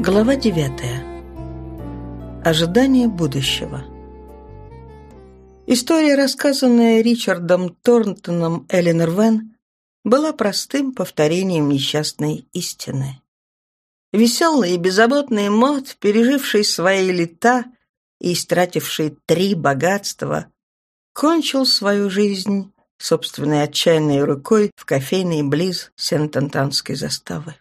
Глава 9. Ожидание будущего. История, рассказанная Ричардом Торнтоном Эленор Вен, была простым повторением несчастной истины. Веселый и беззаботный мод, переживший свои лета и истративший три богатства, кончил свою жизнь собственной отчаянной рукой в кофейной близ Сент-Антанской заставы.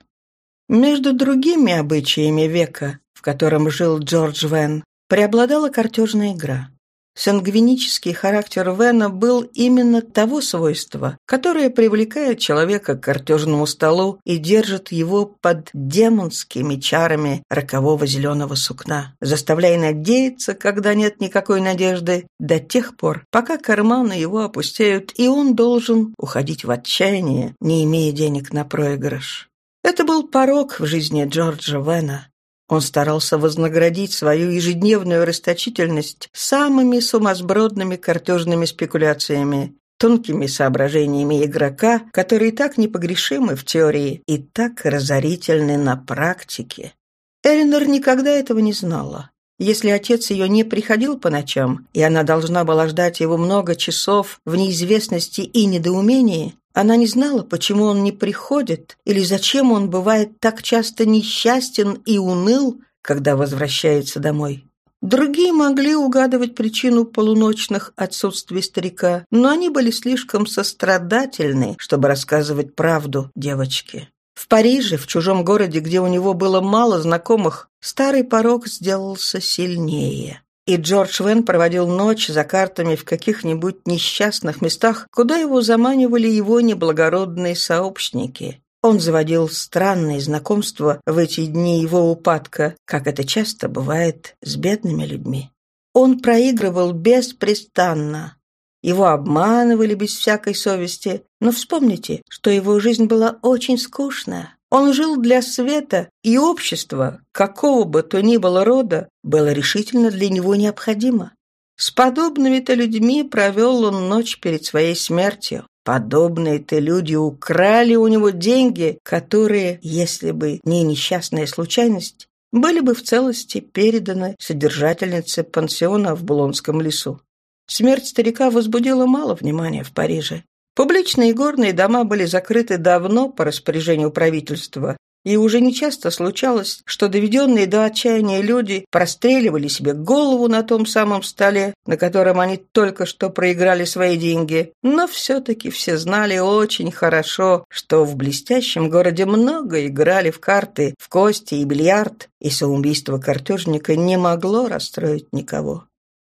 Между другими обычаями века, в котором жил Джордж Вен, преобладала картежная игра. Сангвинический характер Вена был именно того свойства, которое привлекает человека к картежному столу и держит его под демонскими чарами рокового зеленого сукна, заставляя надеяться, когда нет никакой надежды, до тех пор, пока карманы его опустеют, и он должен уходить в отчаяние, не имея денег на проигрыш. Это был порог в жизни Джорджа Вена. Он старался вознаградить свою ежедневную расточительность самыми сумасбродными картежными спекуляциями, тонкими соображениями игрока, которые так непогрешимы в теории и так разорительны на практике. Элинор никогда этого не знала. Если отец ее не приходил по ночам, и она должна была ждать его много часов в неизвестности и недоумении, она не знала, почему он не приходит, или зачем он бывает так часто несчастен и уныл, когда возвращается домой. Другие могли угадывать причину полуночных отсутствий старика, но они были слишком сострадательны, чтобы рассказывать правду девочке. В Париже, в чужом городе, где у него было мало знакомых, старый порог сделался сильнее. И Джордж Вен проводил ночь за картами в каких-нибудь несчастных местах, куда его заманивали его неблагородные сообщники. Он заводил странные знакомства в эти дни его упадка, как это часто бывает с бедными людьми. Он проигрывал беспрестанно. Его обманывали без всякой совести, но вспомните, что его жизнь была очень скучная. Он жил для света, и общество, какого бы то ни было рода, было решительно для него необходимо. С подобными-то людьми провел он ночь перед своей смертью. Подобные-то люди украли у него деньги, которые, если бы не несчастная случайность, были бы в целости переданы содержательнице пансиона в Булонском лесу. Смерть старика возбудила мало внимания в Париже. Публичные горные дома были закрыты давно по распоряжению правительства, и уже нечасто случалось, что доведенные до отчаяния люди простреливали себе голову на том самом столе, на котором они только что проиграли свои деньги. Но все-таки все знали очень хорошо, что в блестящем городе много играли в карты, в кости и бильярд, и самоубийство картежника не могло расстроить никого.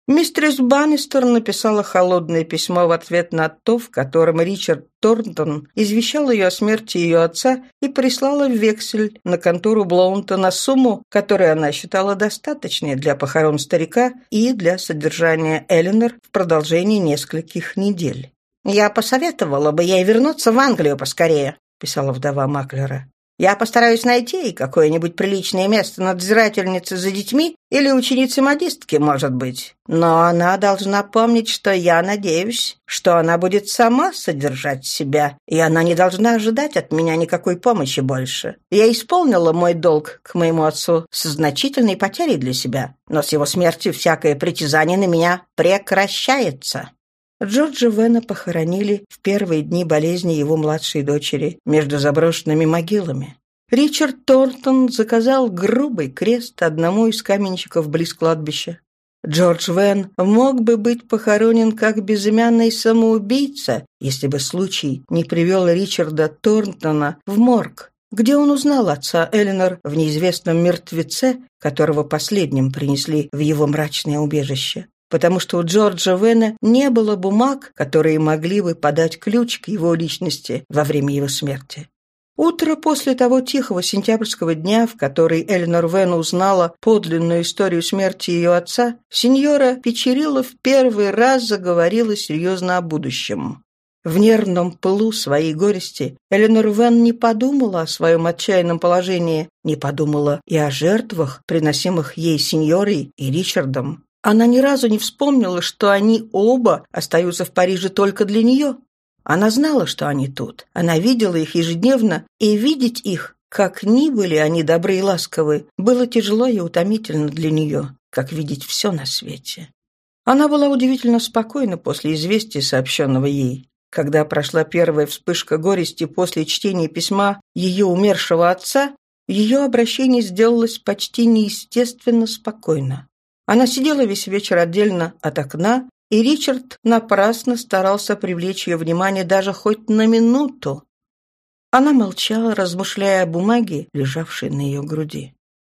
Мистерис Баннистер написала холодное письмо в ответ на то, в котором Ричард Торнтон извещал ее о смерти ее отца и прислала вексель на контору Блоунта на сумму, которую она считала достаточной для похорон старика и для содержания Эленор в продолжении нескольких недель. «Я посоветовала бы ей вернуться в Англию поскорее», — писала вдова Маклера. Я постараюсь найти какое-нибудь приличное место надзирательницы за детьми или ученицы-модистки, может быть. Но она должна помнить, что я надеюсь, что она будет сама содержать себя, и она не должна ожидать от меня никакой помощи больше. Я исполнила мой долг к моему отцу со значительной потерей для себя, но с его смертью всякое притязание на меня прекращается. Джорджа Вена похоронили в первые дни болезни его младшей дочери между заброшенными могилами. Ричард Тортон заказал грубый крест одному из каменщиков близ кладбища. Джордж Вен мог бы быть похоронен как безымянный самоубийца, если бы случай не привел Ричарда Торнтона в морг, где он узнал отца Эленор в неизвестном мертвеце, которого последним принесли в его мрачное убежище потому что у Джорджа Вена не было бумаг, которые могли бы подать ключ к его личности во время его смерти. Утро после того тихого сентябрьского дня, в который Эленор Вен узнала подлинную историю смерти ее отца, сеньора Печерила в первый раз заговорила серьезно о будущем. В нервном пылу своей горести Эленор Вен не подумала о своем отчаянном положении, не подумала и о жертвах, приносимых ей сеньорой и Ричардом. Она ни разу не вспомнила, что они оба остаются в Париже только для нее. Она знала, что они тут. Она видела их ежедневно, и видеть их как ни были они добры и ласковы, было тяжело и утомительно для нее, как видеть все на свете. Она была удивительно спокойна после известия, сообщенного ей. Когда прошла первая вспышка горести после чтения письма ее умершего отца, ее обращение сделалось почти неестественно спокойно. Она сидела весь вечер отдельно от окна, и Ричард напрасно старался привлечь ее внимание даже хоть на минуту. Она молчала, размышляя о бумаге, лежавшей на ее груди.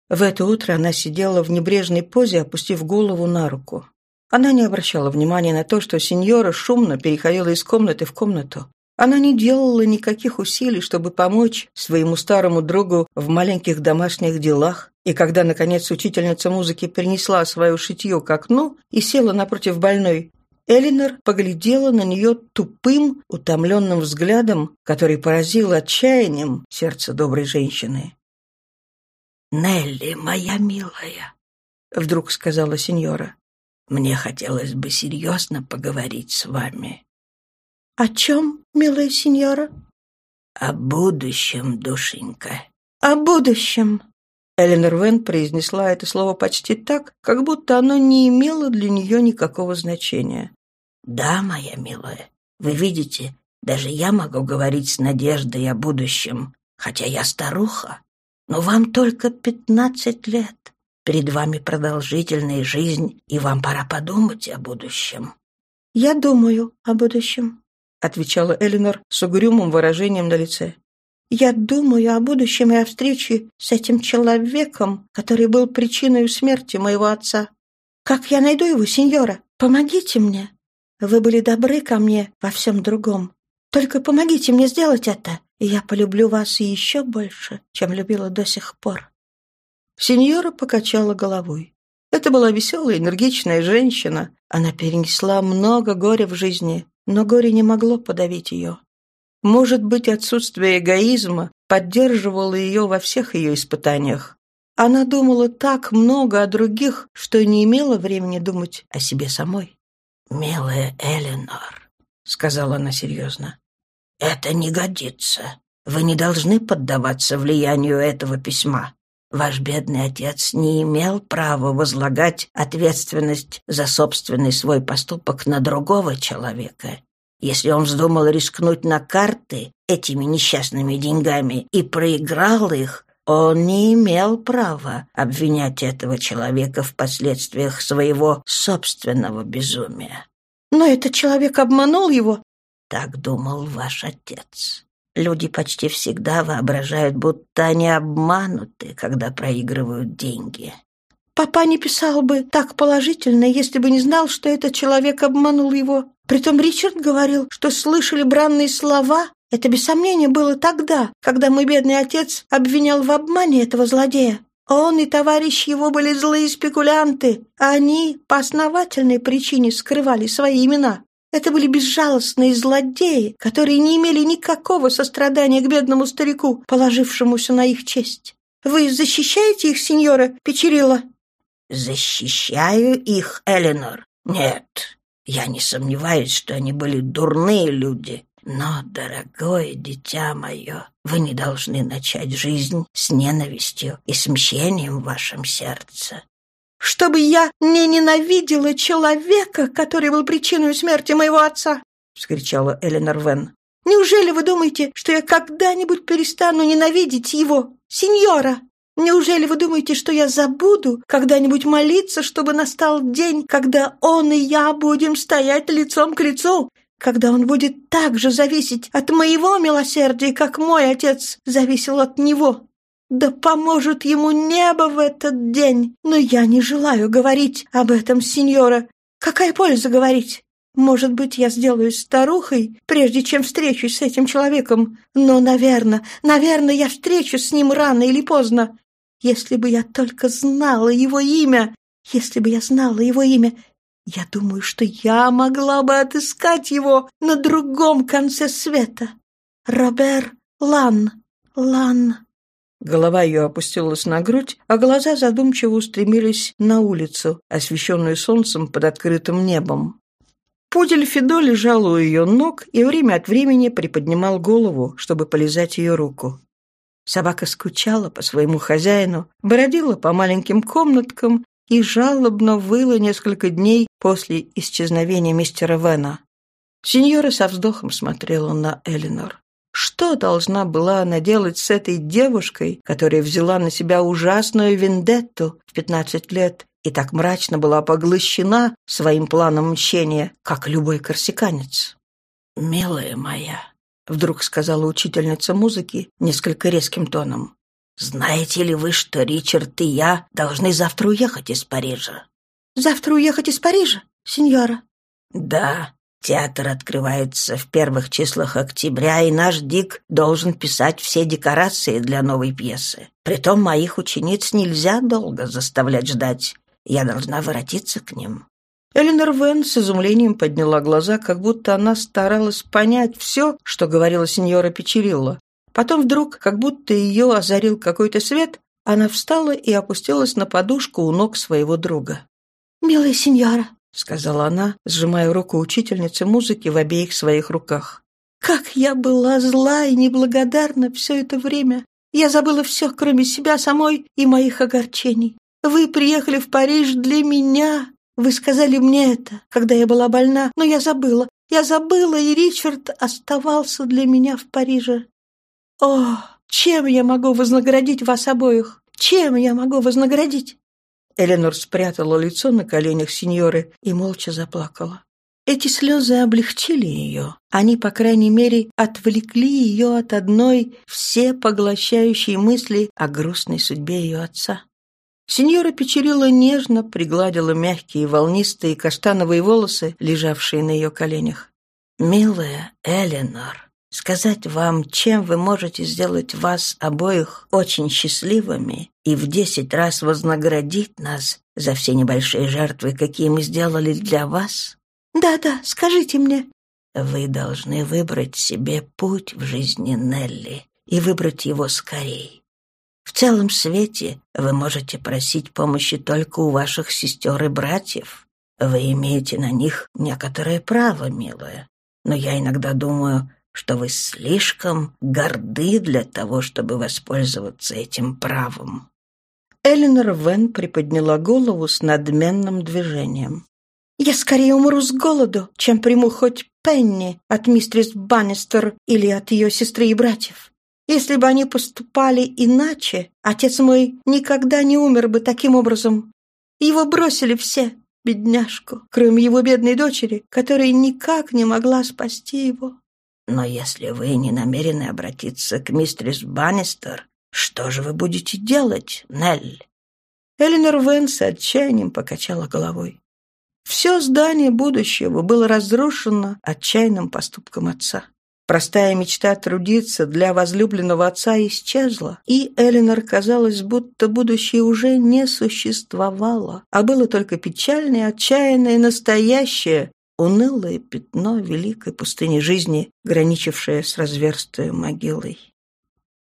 В это утро она сидела в небрежной позе, опустив голову на руку. Она не обращала внимания на то, что сеньора шумно переходила из комнаты в комнату. Она не делала никаких усилий, чтобы помочь своему старому другу в маленьких домашних делах, и когда, наконец, учительница музыки принесла свое шитье к окну и села напротив больной, Элинор поглядела на нее тупым, утомленным взглядом, который поразил отчаянием сердце доброй женщины. «Нелли, моя милая», — вдруг сказала сеньора, — «мне хотелось бы серьезно поговорить с вами». «О чем, милая сеньора?» «О будущем, душенька». «О будущем», Эленор Вен произнесла это слово почти так, как будто оно не имело для нее никакого значения. «Да, моя милая, вы видите, даже я могу говорить с надеждой о будущем, хотя я старуха. Но вам только пятнадцать лет. Перед вами продолжительная жизнь, и вам пора подумать о будущем». «Я думаю о будущем», — отвечала Элинор с угрюмым выражением на лице. «Я думаю о будущем и о встрече с этим человеком, который был причиной смерти моего отца. Как я найду его, сеньора? Помогите мне!» Вы были добры ко мне во всем другом. Только помогите мне сделать это, и я полюблю вас еще больше, чем любила до сих пор». Сеньора покачала головой. Это была веселая, энергичная женщина. Она перенесла много горя в жизни, но горе не могло подавить ее. Может быть, отсутствие эгоизма поддерживало ее во всех ее испытаниях. Она думала так много о других, что не имела времени думать о себе самой. «Милая Эленор», — сказала она серьезно, — «это не годится. Вы не должны поддаваться влиянию этого письма. Ваш бедный отец не имел права возлагать ответственность за собственный свой поступок на другого человека. Если он вздумал рискнуть на карты этими несчастными деньгами и проиграл их, он не имел права обвинять этого человека в последствиях своего собственного безумия. Но этот человек обманул его. Так думал ваш отец. Люди почти всегда воображают, будто они обмануты, когда проигрывают деньги. Папа не писал бы так положительно, если бы не знал, что этот человек обманул его. Притом Ричард говорил, что слышали бранные слова, это без сомнения было тогда, когда мой бедный отец обвинял в обмане этого злодея. Он и товарищ его были злые спекулянты. Они по основательной причине скрывали свои имена. Это были безжалостные злодеи, которые не имели никакого сострадания к бедному старику, положившемуся на их честь. Вы защищаете их, сеньора Печерила? Защищаю их, Эленор? Нет, я не сомневаюсь, что они были дурные люди. Но, дорогое дитя мое, вы не должны начать жизнь с ненавистью и смщением в вашем сердце. «Чтобы я не ненавидела человека, который был причиной смерти моего отца!» — вскричала Эленор Вен. «Неужели вы думаете, что я когда-нибудь перестану ненавидеть его, сеньора? Неужели вы думаете, что я забуду когда-нибудь молиться, чтобы настал день, когда он и я будем стоять лицом к лицу, когда он будет так же зависеть от моего милосердия, как мой отец зависел от него. Да поможет ему небо в этот день, но я не желаю говорить об этом, сеньора. Какая польза говорить? Может быть, я сделаюсь старухой, прежде чем встречусь с этим человеком, но, наверное, наверное, я встречусь с ним рано или поздно. Если бы я только знала его имя, если бы я знала его имя, я думаю, что я могла бы отыскать его на другом конце света. Робер Лан. Лан. Голова ее опустилась на грудь, а глаза задумчиво устремились на улицу, освещенную солнцем под открытым небом. Пудель Фидо лежал у ее ног и время от времени приподнимал голову, чтобы полизать ее руку. Собака скучала по своему хозяину, бродила по маленьким комнаткам и жалобно выла несколько дней после исчезновения мистера Вена. Сеньора со вздохом смотрела на Элинор. Что должна была она делать с этой девушкой, которая взяла на себя ужасную вендетту в пятнадцать лет и так мрачно была поглощена своим планом мщения, как любой корсиканец? «Милая моя», — вдруг сказала учительница музыки несколько резким тоном, «знаете ли вы, что Ричард и я должны завтра уехать из Парижа?» «Завтра уехать из Парижа, сеньора?» «Да, Театр открывается в первых числах октября, и наш Дик должен писать все декорации для новой пьесы. Притом моих учениц нельзя долго заставлять ждать. Я должна воротиться к ним». Эленор Вен с изумлением подняла глаза, как будто она старалась понять все, что говорила сеньора Печерилла. Потом вдруг, как будто ее озарил какой-то свет, она встала и опустилась на подушку у ног своего друга. «Милая сеньора», — сказала она, сжимая руку учительницы музыки в обеих своих руках. «Как я была зла и неблагодарна все это время! Я забыла все, кроме себя самой и моих огорчений. Вы приехали в Париж для меня. Вы сказали мне это, когда я была больна, но я забыла. Я забыла, и Ричард оставался для меня в Париже. О, чем я могу вознаградить вас обоих? Чем я могу вознаградить?» Эленор спрятала лицо на коленях сеньоры и молча заплакала. Эти слезы облегчили ее. Они, по крайней мере, отвлекли ее от одной все поглощающей мысли о грустной судьбе ее отца. Сеньора Печерила нежно пригладила мягкие волнистые каштановые волосы, лежавшие на ее коленях. «Милая Эленор», сказать вам, чем вы можете сделать вас обоих очень счастливыми и в десять раз вознаградить нас за все небольшие жертвы, какие мы сделали для вас? Да-да, скажите мне. Вы должны выбрать себе путь в жизни Нелли и выбрать его скорей. В целом свете вы можете просить помощи только у ваших сестер и братьев. Вы имеете на них некоторое право, милая. Но я иногда думаю, что вы слишком горды для того, чтобы воспользоваться этим правом». Эленор Вен приподняла голову с надменным движением. «Я скорее умру с голоду, чем приму хоть пенни от мистерс Баннистер или от ее сестры и братьев. Если бы они поступали иначе, отец мой никогда не умер бы таким образом. Его бросили все, бедняжку, кроме его бедной дочери, которая никак не могла спасти его. Но если вы не намерены обратиться к мистерис Баннистер, что же вы будете делать, Нелл?» Эленор Вен с покачала головой. Все здание будущего было разрушено отчаянным поступком отца. Простая мечта трудиться для возлюбленного отца исчезла, и Эленор казалось, будто будущее уже не существовало, а было только печальное, отчаянное, настоящее, унылое пятно великой пустыни жизни, граничившее с разверстой могилой.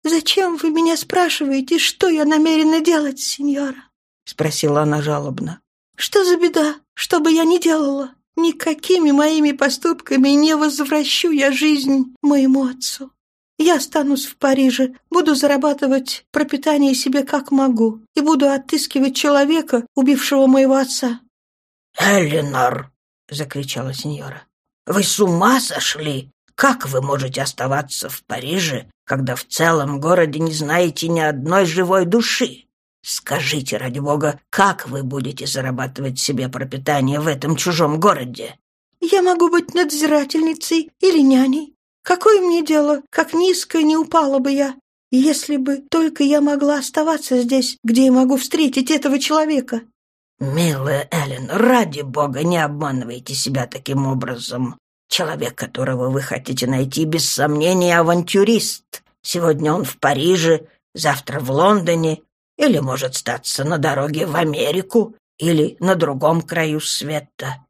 «Зачем вы меня спрашиваете, что я намерена делать, сеньора?» — спросила она жалобно. «Что за беда? Что бы я ни делала, никакими моими поступками не возвращу я жизнь моему отцу. Я останусь в Париже, буду зарабатывать пропитание себе как могу и буду отыскивать человека, убившего моего отца». «Эллинор!» — закричала сеньора. «Вы с ума сошли? Как вы можете оставаться в Париже, когда в целом городе не знаете ни одной живой души? Скажите, ради бога, как вы будете зарабатывать себе пропитание в этом чужом городе?» «Я могу быть надзирательницей или няней. Какое мне дело, как низко не упала бы я, если бы только я могла оставаться здесь, где я могу встретить этого человека. «Милая Эллен, ради бога, не обманывайте себя таким образом. Человек, которого вы хотите найти, без сомнения, авантюрист. Сегодня он в Париже, завтра в Лондоне, или, может, статься на дороге в Америку, или на другом краю света.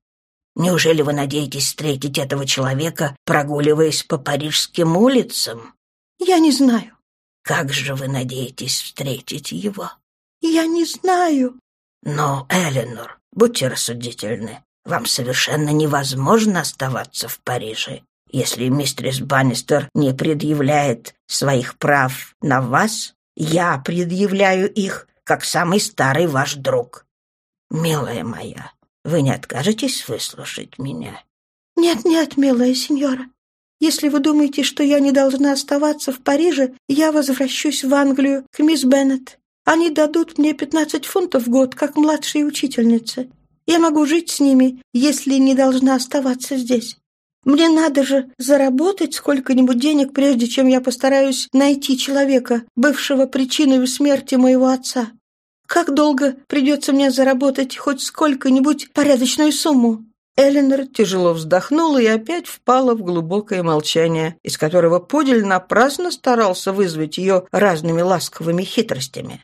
Неужели вы надеетесь встретить этого человека, прогуливаясь по парижским улицам? Я не знаю. Как же вы надеетесь встретить его? Я не знаю. Но, Эленор, будьте рассудительны. Вам совершенно невозможно оставаться в Париже. Если мистерис Баннистер не предъявляет своих прав на вас, я предъявляю их, как самый старый ваш друг. Милая моя, вы не откажетесь выслушать меня?» «Нет-нет, милая сеньора. Если вы думаете, что я не должна оставаться в Париже, я возвращусь в Англию к мисс Беннет. Они дадут мне пятнадцать фунтов в год, как младшей учительнице. Я могу жить с ними, если не должна оставаться здесь. Мне надо же заработать сколько-нибудь денег, прежде чем я постараюсь найти человека, бывшего причиной смерти моего отца. Как долго придется мне заработать хоть сколько-нибудь порядочную сумму?» Эленор тяжело вздохнула и опять впала в глубокое молчание, из которого Пудель напрасно старался вызвать ее разными ласковыми хитростями.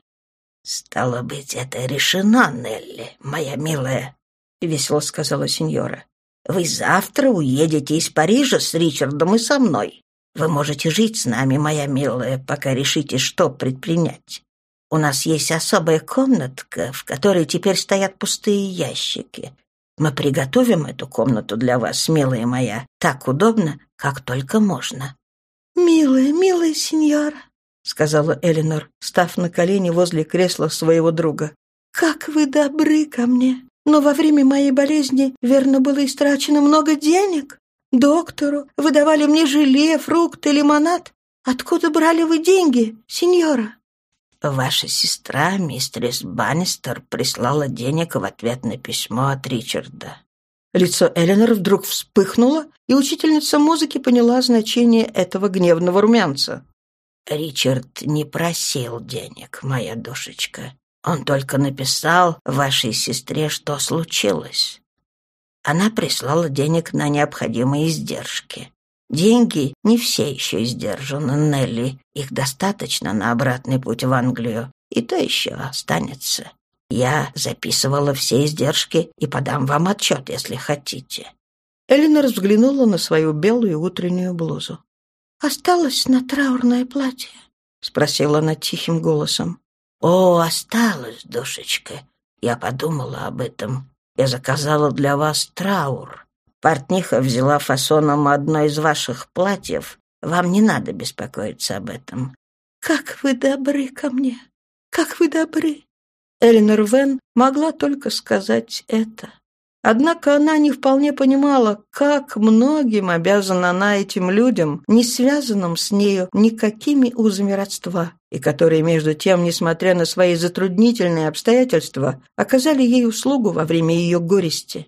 «Стало быть, это решено, Нелли, моя милая», — весело сказала сеньора. «Вы завтра уедете из Парижа с Ричардом и со мной. Вы можете жить с нами, моя милая, пока решите, что предпринять. У нас есть особая комнатка, в которой теперь стоят пустые ящики. Мы приготовим эту комнату для вас, милая моя, так удобно, как только можно». «Милая, милая сеньора», — сказала Элинор, став на колени возле кресла своего друга. «Как вы добры ко мне! Но во время моей болезни, верно, было истрачено много денег. Доктору выдавали мне желе, фрукты, лимонад. Откуда брали вы деньги, сеньора?» Ваша сестра, мистерис Баннистер, прислала денег в ответ на письмо от Ричарда». Лицо Эленор вдруг вспыхнуло, и учительница музыки поняла значение этого гневного румянца. «Ричард не просил денег, моя душечка. Он только написал вашей сестре, что случилось. Она прислала денег на необходимые издержки. Деньги не все еще издержаны, Нелли. Их достаточно на обратный путь в Англию. И то еще останется. Я записывала все издержки и подам вам отчет, если хотите». Элинор взглянула на свою белую утреннюю блузу. «Осталось на траурное платье?» — спросила она тихим голосом. «О, осталось, душечка. Я подумала об этом. Я заказала для вас траур. Портниха взяла фасоном одно из ваших платьев. Вам не надо беспокоиться об этом». «Как вы добры ко мне! Как вы добры!» Эленор Вен могла только сказать это. Однако она не вполне понимала, как многим обязана она этим людям, не связанным с нею никакими узами родства, и которые, между тем, несмотря на свои затруднительные обстоятельства, оказали ей услугу во время ее горести.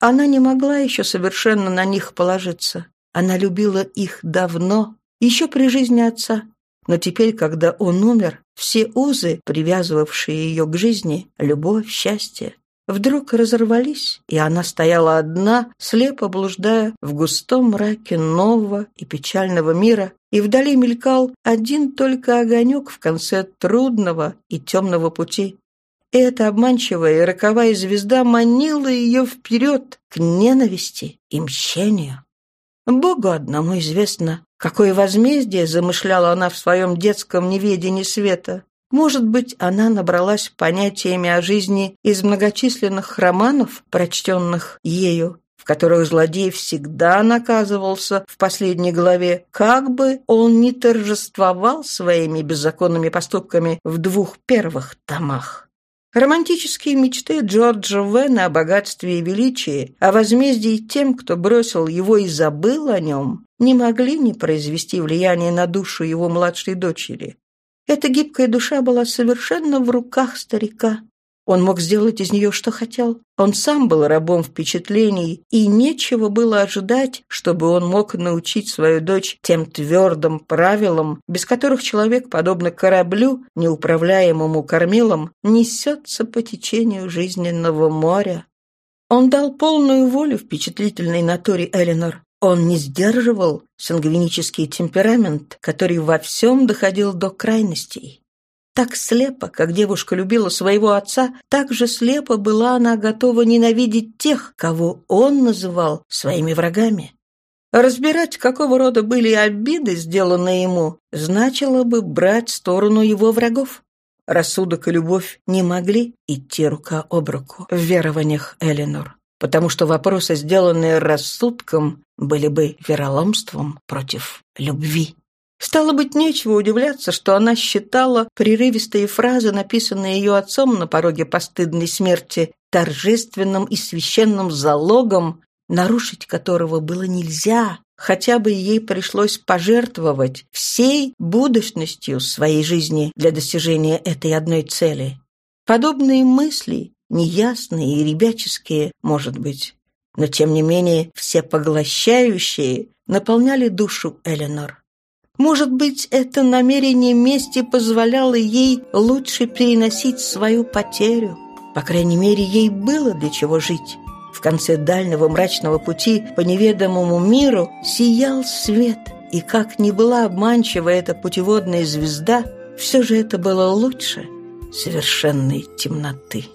Она не могла еще совершенно на них положиться. Она любила их давно, еще при жизни отца. Но теперь, когда он умер, все узы, привязывавшие ее к жизни, любовь, счастье, вдруг разорвались, и она стояла одна, слепо блуждая в густом мраке нового и печального мира, и вдали мелькал один только огонек в конце трудного и темного пути. Эта обманчивая и роковая звезда манила ее вперед к ненависти и мщению. Богу одному известно, какое возмездие замышляла она в своем детском неведении света. Может быть, она набралась понятиями о жизни из многочисленных романов, прочтенных ею, в которых злодей всегда наказывался в последней главе, как бы он ни торжествовал своими беззаконными поступками в двух первых томах. Романтические мечты Джорджа Вена о богатстве и величии, о возмездии тем, кто бросил его и забыл о нем, не могли не произвести влияние на душу его младшей дочери. Эта гибкая душа была совершенно в руках старика. Он мог сделать из нее, что хотел. Он сам был рабом впечатлений, и нечего было ожидать, чтобы он мог научить свою дочь тем твердым правилам, без которых человек, подобно кораблю, неуправляемому кормилом, несется по течению жизненного моря. Он дал полную волю впечатлительной натуре Эленор. Он не сдерживал сангвинический темперамент, который во всем доходил до крайностей. Так слепо, как девушка любила своего отца, так же слепо была она готова ненавидеть тех, кого он называл своими врагами. Разбирать, какого рода были обиды, сделанные ему, значило бы брать сторону его врагов. Рассудок и любовь не могли идти рука об руку в верованиях Эленор. Потому что вопросы, сделанные рассудком, были бы вероломством против любви. Стало быть, нечего удивляться, что она считала прерывистые фразы, написанные ее отцом на пороге постыдной смерти, торжественным и священным залогом, нарушить которого было нельзя, хотя бы ей пришлось пожертвовать всей будущностью своей жизни для достижения этой одной цели. Подобные мысли, неясные и ребяческие, может быть, но тем не менее всепоглощающие, наполняли душу Эленор. Может быть, это намерение мести позволяло ей лучше переносить свою потерю. По крайней мере, ей было для чего жить. В конце дальнего мрачного пути по неведомому миру сиял свет, и как ни была обманчива эта путеводная звезда, все же это было лучше совершенной темноты.